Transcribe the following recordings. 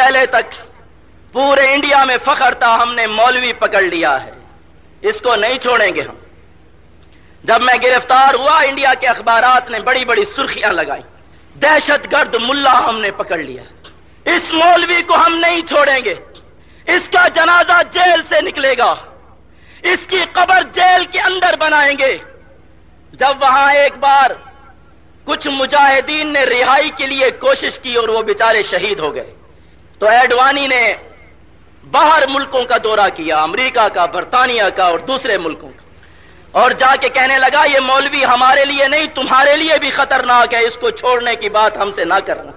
پہلے تک پورے انڈیا میں فخر تھا ہم نے مولوی پکڑ لیا ہے۔ اس کو نہیں چھوڑیں گے ہم۔ جب میں گرفتار ہوا، انڈیا کے اخبارات نے بڑی بڑی سرخیاں لگائی دہشت گرد ملا ہم نے پکڑ لیا۔ اس مولوی کو ہم نہیں چھوڑیں گے۔ اس کا جنازہ جیل سے نکلے گا۔ اس کی قبر جیل کے اندر بنائیں گے۔ جب وہاں ایک بار کچھ مجاہدین نے رہائی کے لیے کوشش کی اور وہ بیچارے شہید ہو گئے۔ تو ایڈوانی نے باہر ملکوں کا دورہ کیا، امریکہ کا، برطانیہ کا اور دوسرے ملکوں کا۔ اور جا کے کہنے لگا، یہ مولوی ہمارے لیے نہیں، تمہارے لیے بھی خطرناک ہے، اس کو چھوڑنے کی بات ہم سے نہ کرنا۔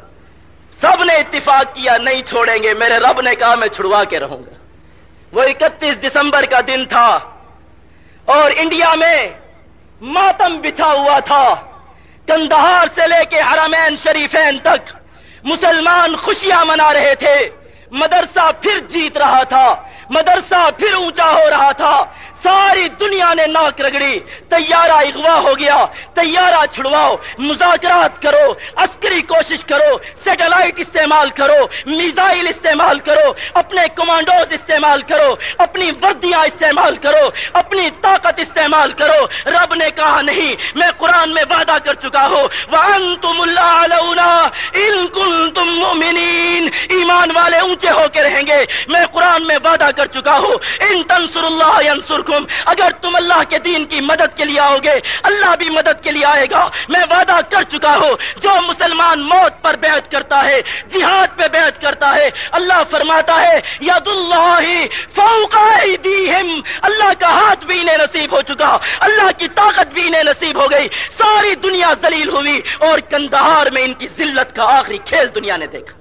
سب نے اتفاق کیا، نہیں چھوڑیں گے، میرے رب نے کہا میں چھڑوا کے رہوں گا۔ وہ اکتیس دسمبر کا دن تھا۔ اور انڈیا میں ماتم بچھا ہوا تھا۔ کندہار سے لے کے حرمین شریفین تک۔ مسلمان خوشیاں منا رہے تھے۔ مدرسہ پھر جیت رہا تھا۔ مدرسہ پھر اونچا ہو رہا تھا۔ ساری نے ناک رگڑی، تیارہ اغوا ہو گیا، تیارہ چھڑواؤ، مذاکرات کرو، عسکری کوشش کرو، سیٹلائٹ استعمال کرو، میزائل استعمال کرو، اپنے کمانڈوز استعمال کرو، اپنی وردیاں استعمال کرو، اپنی طاقت استعمال کرو۔ رب نے کہا نہیں، میں قرآن میں وعدہ کر چکا ہوں۔ وَأَنْتُمُ اللَّهَ إِن كُنْتُم مُؤْمِنِينَ۔ ایمان والے اونچے ہو کے رہیں گے۔ میں قرآن میں وعدہ کر چکا ہوں۔ ان تنصر اللہ ینصرکم۔ اگر تم اللہ کے دین کی مدد کے لیے آؤ گے، اللہ بھی مدد کے لیے آئے گا۔ میں وعدہ کر چکا ہوں، جو مسلمان موت پر بیعت کرتا ہے، جہاد پہ بیعت کرتا ہے، اللہ فرماتا ہے، ید اللہ فوق ایدیہم۔ اللہ کا ہاتھ بھی انہیں نصیب ہو چکا۔ اللہ کی طاقت بھی انہیں نصیب ہو گئی۔ ساری دنیا ذلیل ہوئی اور کندہار میں ان کی ذلت کا آخری کھیل دنیا نے دیکھا۔